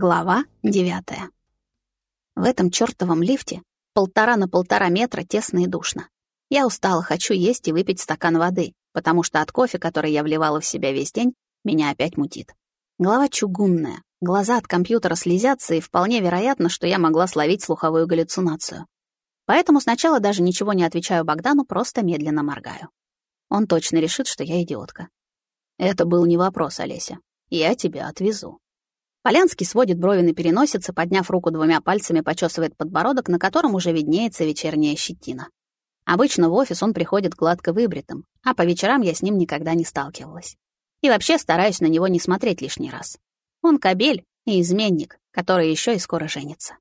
Глава девятая. В этом чёртовом лифте полтора на полтора метра тесно и душно. Я устала, хочу есть и выпить стакан воды, потому что от кофе, который я вливала в себя весь день, меня опять мутит. Голова чугунная, глаза от компьютера слезятся, и вполне вероятно, что я могла словить слуховую галлюцинацию. Поэтому сначала даже ничего не отвечаю Богдану, просто медленно моргаю. Он точно решит, что я идиотка. Это был не вопрос, Олеся. Я тебя отвезу. Полянский сводит брови на переносице, подняв руку двумя пальцами, почесывает подбородок, на котором уже виднеется вечерняя щетина. Обычно в офис он приходит гладко выбритым, а по вечерам я с ним никогда не сталкивалась. И вообще стараюсь на него не смотреть лишний раз. Он кобель и изменник, который еще и скоро женится.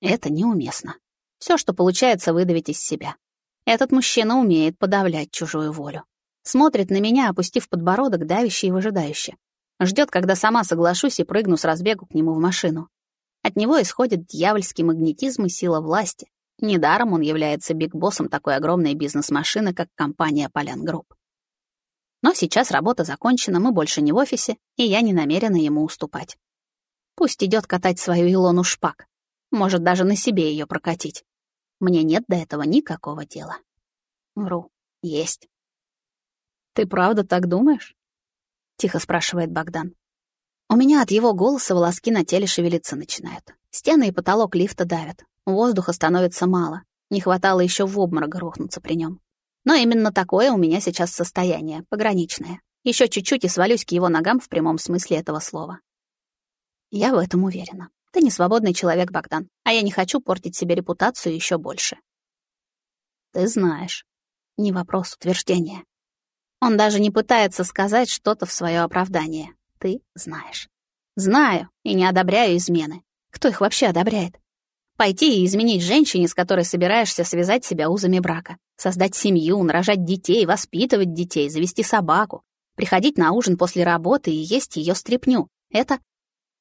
Это неуместно. Все, что получается выдавить из себя. Этот мужчина умеет подавлять чужую волю. Смотрит на меня, опустив подбородок, давящий и выжидающе. Ждет, когда сама соглашусь и прыгну с разбегу к нему в машину. От него исходит дьявольский магнетизм и сила власти. Недаром он является big boss ом такой огромной бизнес-машины, как компания Полян Group. Но сейчас работа закончена, мы больше не в офисе, и я не намерена ему уступать. Пусть идет катать свою Илону Шпак. Может, даже на себе ее прокатить. Мне нет до этого никакого дела. Вру. Есть. Ты правда так думаешь? Тихо спрашивает Богдан. У меня от его голоса волоски на теле шевелиться начинают. Стены и потолок лифта давят. Воздуха становится мало. Не хватало еще в обморок грохнуться при нем. Но именно такое у меня сейчас состояние, пограничное. Еще чуть-чуть и свалюсь к его ногам в прямом смысле этого слова. Я в этом уверена. Ты не свободный человек, Богдан, а я не хочу портить себе репутацию еще больше. Ты знаешь. Не вопрос, утверждение. Он даже не пытается сказать что-то в свое оправдание. Ты знаешь. Знаю и не одобряю измены. Кто их вообще одобряет? Пойти и изменить женщине, с которой собираешься связать себя узами брака, создать семью, нарожать детей, воспитывать детей, завести собаку, приходить на ужин после работы и есть ее стряпню. Это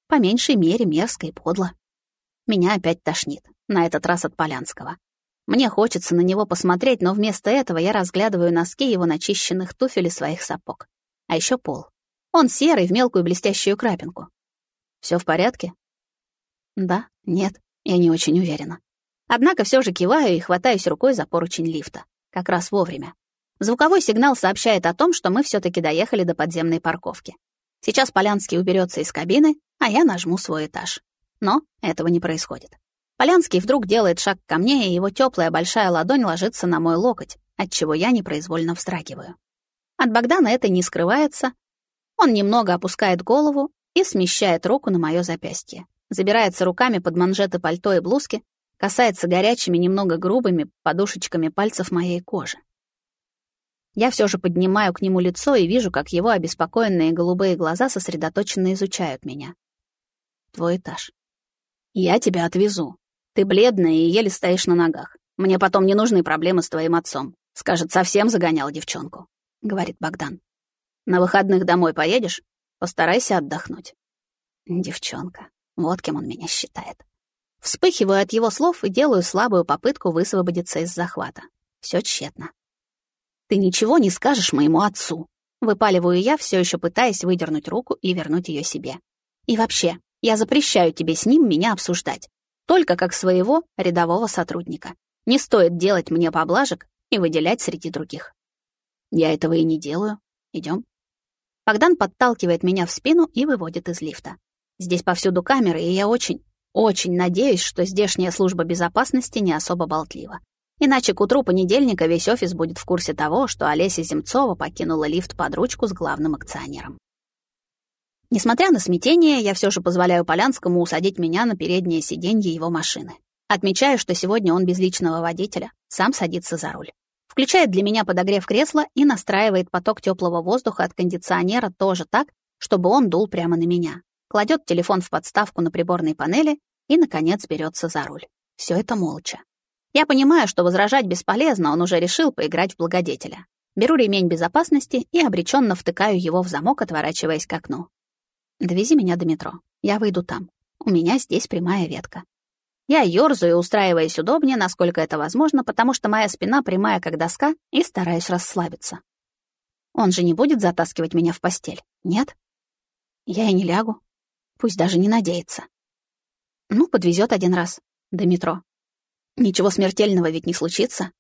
по меньшей мере мерзко и подло. Меня опять тошнит, на этот раз от Полянского. Мне хочется на него посмотреть, но вместо этого я разглядываю носки его начищенных туфель и своих сапог. А еще пол. Он серый, в мелкую блестящую крапинку. Все в порядке? Да, нет, я не очень уверена. Однако все же киваю и хватаюсь рукой за поручень лифта. Как раз вовремя. Звуковой сигнал сообщает о том, что мы все таки доехали до подземной парковки. Сейчас Полянский уберется из кабины, а я нажму свой этаж. Но этого не происходит. Полянский вдруг делает шаг ко мне, и его теплая большая ладонь ложится на мой локоть, от чего я непроизвольно вздрагиваю. От Богдана это не скрывается. Он немного опускает голову и смещает руку на мое запястье. Забирается руками под манжеты пальто и блузки, касается горячими, немного грубыми подушечками пальцев моей кожи. Я все же поднимаю к нему лицо и вижу, как его обеспокоенные голубые глаза сосредоточенно изучают меня. Твой этаж. Я тебя отвезу, ты бледная и еле стоишь на ногах. Мне потом не нужны проблемы с твоим отцом. Скажет, совсем загонял девчонку», — говорит Богдан. «На выходных домой поедешь? Постарайся отдохнуть». Девчонка. Вот кем он меня считает. Вспыхиваю от его слов и делаю слабую попытку высвободиться из захвата. Все тщетно. «Ты ничего не скажешь моему отцу», — выпаливаю я, все еще пытаясь выдернуть руку и вернуть ее себе. «И вообще, я запрещаю тебе с ним меня обсуждать только как своего рядового сотрудника. Не стоит делать мне поблажек и выделять среди других. Я этого и не делаю. Идем. Богдан подталкивает меня в спину и выводит из лифта. Здесь повсюду камеры, и я очень, очень надеюсь, что здешняя служба безопасности не особо болтлива. Иначе к утру понедельника весь офис будет в курсе того, что Олеся Земцова покинула лифт под ручку с главным акционером. Несмотря на смятение, я все же позволяю Полянскому усадить меня на переднее сиденье его машины. Отмечаю, что сегодня он без личного водителя, сам садится за руль. Включает для меня подогрев кресла и настраивает поток теплого воздуха от кондиционера тоже так, чтобы он дул прямо на меня. Кладет телефон в подставку на приборной панели и, наконец, берется за руль. Все это молча. Я понимаю, что возражать бесполезно, он уже решил поиграть в благодетеля. Беру ремень безопасности и обреченно втыкаю его в замок, отворачиваясь к окну. Довези меня до метро. Я выйду там. У меня здесь прямая ветка. Я ёрзаю, устраиваясь удобнее, насколько это возможно, потому что моя спина прямая, как доска, и стараюсь расслабиться. Он же не будет затаскивать меня в постель, нет? Я и не лягу. Пусть даже не надеется. Ну, подвезет один раз. До метро. Ничего смертельного ведь не случится.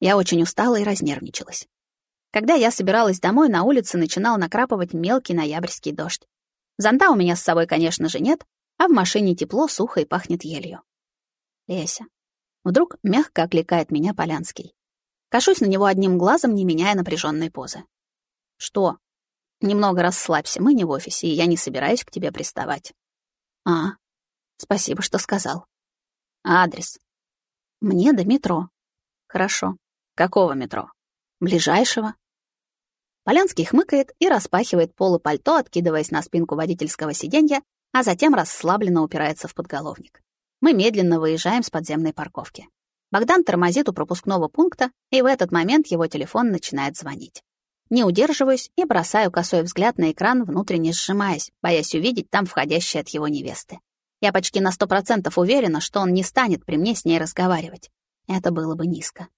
Я очень устала и разнервничалась. Когда я собиралась домой, на улице начинал накрапывать мелкий ноябрьский дождь. Зонта у меня с собой, конечно же, нет, а в машине тепло, сухо и пахнет елью. Леся. Вдруг мягко окликает меня Полянский. Кашусь на него одним глазом, не меняя напряженной позы. Что? Немного расслабься, мы не в офисе, и я не собираюсь к тебе приставать. А, спасибо, что сказал. Адрес. Мне до метро. Хорошо. Какого метро? Ближайшего. Полянский хмыкает и распахивает полы пальто, откидываясь на спинку водительского сиденья, а затем расслабленно упирается в подголовник. Мы медленно выезжаем с подземной парковки. Богдан тормозит у пропускного пункта, и в этот момент его телефон начинает звонить. Не удерживаюсь и бросаю косой взгляд на экран, внутренне сжимаясь, боясь увидеть там входящее от его невесты. Я почти на сто процентов уверена, что он не станет при мне с ней разговаривать. Это было бы низко.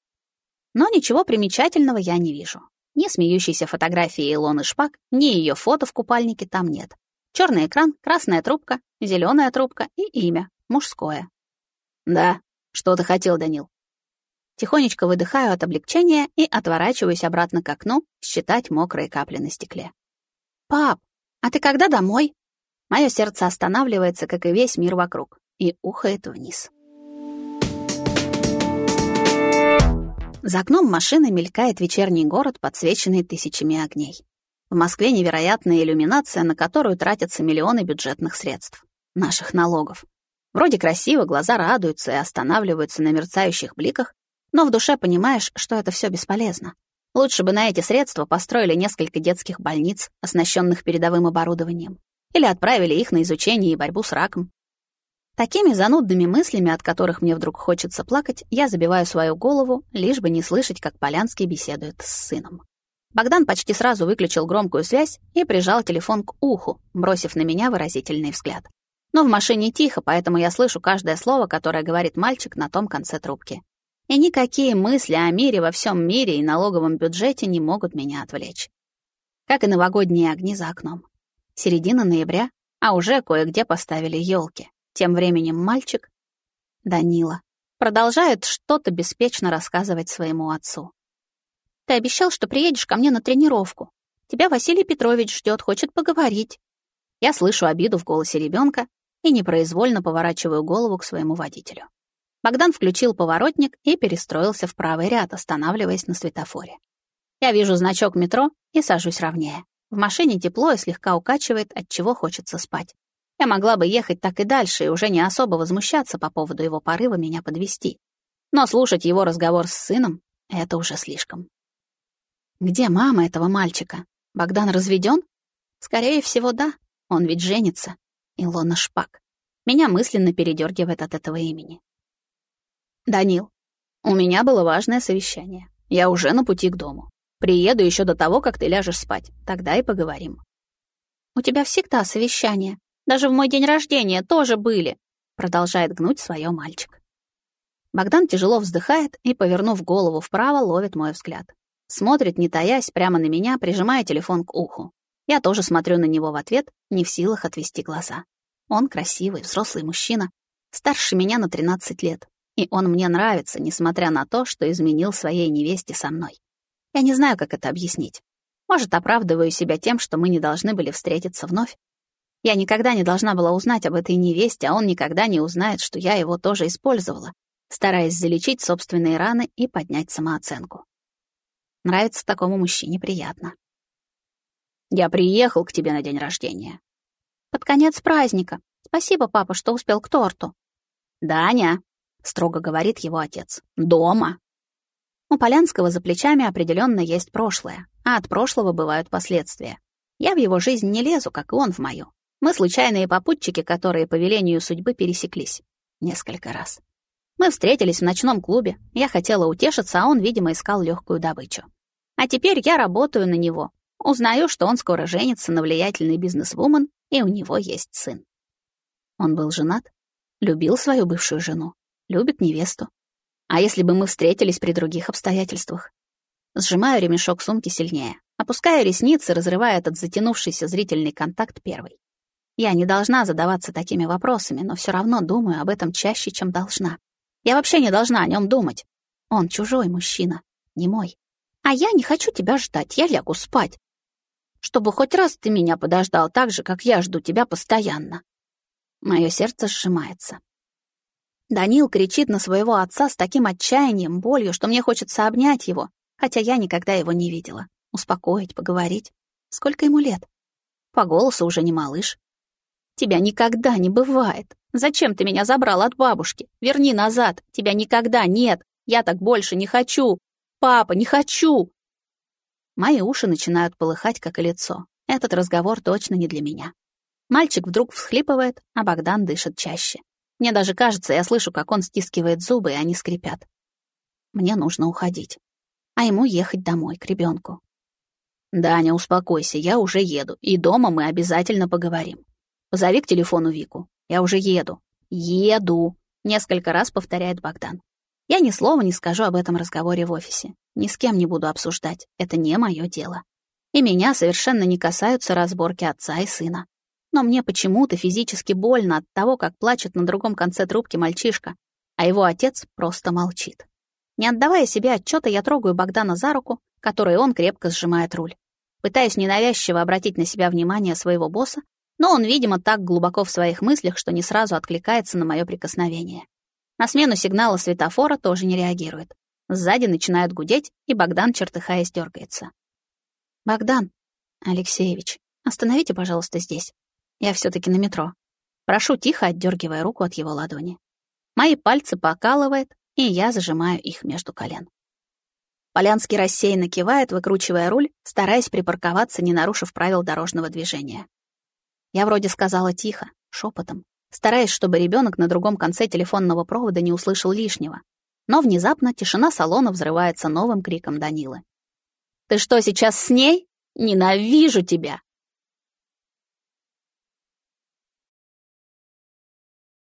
Но ничего примечательного я не вижу. Ни смеющейся фотографии Илоны Шпак, ни ее фото в купальнике там нет. Черный экран, красная трубка, зеленая трубка и имя, мужское. «Да, что ты хотел, Данил?» Тихонечко выдыхаю от облегчения и отворачиваюсь обратно к окну считать мокрые капли на стекле. «Пап, а ты когда домой?» Мое сердце останавливается, как и весь мир вокруг, и ухает вниз. За окном машины мелькает вечерний город, подсвеченный тысячами огней. В Москве невероятная иллюминация, на которую тратятся миллионы бюджетных средств. Наших налогов. Вроде красиво, глаза радуются и останавливаются на мерцающих бликах, но в душе понимаешь, что это все бесполезно. Лучше бы на эти средства построили несколько детских больниц, оснащенных передовым оборудованием, или отправили их на изучение и борьбу с раком. Такими занудными мыслями, от которых мне вдруг хочется плакать, я забиваю свою голову, лишь бы не слышать, как Полянский беседует с сыном. Богдан почти сразу выключил громкую связь и прижал телефон к уху, бросив на меня выразительный взгляд. Но в машине тихо, поэтому я слышу каждое слово, которое говорит мальчик на том конце трубки. И никакие мысли о мире во всем мире и налоговом бюджете не могут меня отвлечь. Как и новогодние огни за окном. Середина ноября, а уже кое-где поставили елки. Тем временем мальчик, Данила, продолжает что-то беспечно рассказывать своему отцу. «Ты обещал, что приедешь ко мне на тренировку. Тебя Василий Петрович ждет, хочет поговорить». Я слышу обиду в голосе ребенка и непроизвольно поворачиваю голову к своему водителю. Богдан включил поворотник и перестроился в правый ряд, останавливаясь на светофоре. Я вижу значок метро и сажусь ровнее. В машине тепло и слегка укачивает, от чего хочется спать. Я могла бы ехать так и дальше и уже не особо возмущаться по поводу его порыва меня подвести. Но слушать его разговор с сыном — это уже слишком. Где мама этого мальчика? Богдан разведен? Скорее всего, да. Он ведь женится. Илона Шпак. Меня мысленно передергивает от этого имени. Данил, у меня было важное совещание. Я уже на пути к дому. Приеду еще до того, как ты ляжешь спать. Тогда и поговорим. У тебя всегда совещание, даже в мой день рождения тоже были», — продолжает гнуть свое мальчик. Богдан тяжело вздыхает и, повернув голову вправо, ловит мой взгляд. Смотрит, не таясь, прямо на меня, прижимая телефон к уху. Я тоже смотрю на него в ответ, не в силах отвести глаза. Он красивый, взрослый мужчина, старше меня на 13 лет. И он мне нравится, несмотря на то, что изменил своей невесте со мной. Я не знаю, как это объяснить. Может, оправдываю себя тем, что мы не должны были встретиться вновь, я никогда не должна была узнать об этой невесте, а он никогда не узнает, что я его тоже использовала, стараясь залечить собственные раны и поднять самооценку. Нравится такому мужчине приятно. Я приехал к тебе на день рождения. Под конец праздника. Спасибо, папа, что успел к торту. Даня, строго говорит его отец. Дома. У Полянского за плечами определенно есть прошлое, а от прошлого бывают последствия. Я в его жизнь не лезу, как и он в мою. Мы случайные попутчики, которые по велению судьбы пересеклись. Несколько раз. Мы встретились в ночном клубе. Я хотела утешиться, а он, видимо, искал легкую добычу. А теперь я работаю на него. Узнаю, что он скоро женится на влиятельной бизнесвумен, и у него есть сын. Он был женат, любил свою бывшую жену, любит невесту. А если бы мы встретились при других обстоятельствах? Сжимаю ремешок сумки сильнее, опускаю ресницы, разрывая этот затянувшийся зрительный контакт первый. Я не должна задаваться такими вопросами, но все равно думаю об этом чаще, чем должна. Я вообще не должна о нем думать. Он чужой мужчина, не мой. А я не хочу тебя ждать, я лягу спать. Чтобы хоть раз ты меня подождал так же, как я жду тебя постоянно. Мое сердце сжимается. Данил кричит на своего отца с таким отчаянием, болью, что мне хочется обнять его, хотя я никогда его не видела. Успокоить, поговорить. Сколько ему лет? По голосу уже не малыш. Тебя никогда не бывает. Зачем ты меня забрал от бабушки? Верни назад. Тебя никогда нет. Я так больше не хочу. Папа, не хочу. Мои уши начинают полыхать, как и лицо. Этот разговор точно не для меня. Мальчик вдруг всхлипывает, а Богдан дышит чаще. Мне даже кажется, я слышу, как он стискивает зубы, и они скрипят. Мне нужно уходить. А ему ехать домой, к ребенку. «Даня, успокойся, я уже еду, и дома мы обязательно поговорим. Позови к телефону Вику. Я уже еду. Еду!» — несколько раз повторяет Богдан. Я ни слова не скажу об этом разговоре в офисе. Ни с кем не буду обсуждать. Это не мое дело. И меня совершенно не касаются разборки отца и сына. Но мне почему-то физически больно от того, как плачет на другом конце трубки мальчишка, а его отец просто молчит. Не отдавая себе отчета, я трогаю Богдана за руку, которой он крепко сжимает руль. Пытаюсь ненавязчиво обратить на себя внимание своего босса, но он, видимо, так глубоко в своих мыслях, что не сразу откликается на мое прикосновение. На смену сигнала светофора тоже не реагирует. Сзади начинают гудеть, и Богдан, чертыхаясь, дергается. «Богдан Алексеевич, остановите, пожалуйста, здесь. Я все таки на метро. Прошу, тихо отдергивая руку от его ладони. Мои пальцы покалывает, и я зажимаю их между колен. Полянский рассеянно кивает, выкручивая руль, стараясь припарковаться, не нарушив правил дорожного движения. Я вроде сказала тихо, шепотом, стараясь, чтобы ребенок на другом конце телефонного провода не услышал лишнего. Но внезапно тишина салона взрывается новым криком Данилы. «Ты что, сейчас с ней? Ненавижу тебя!»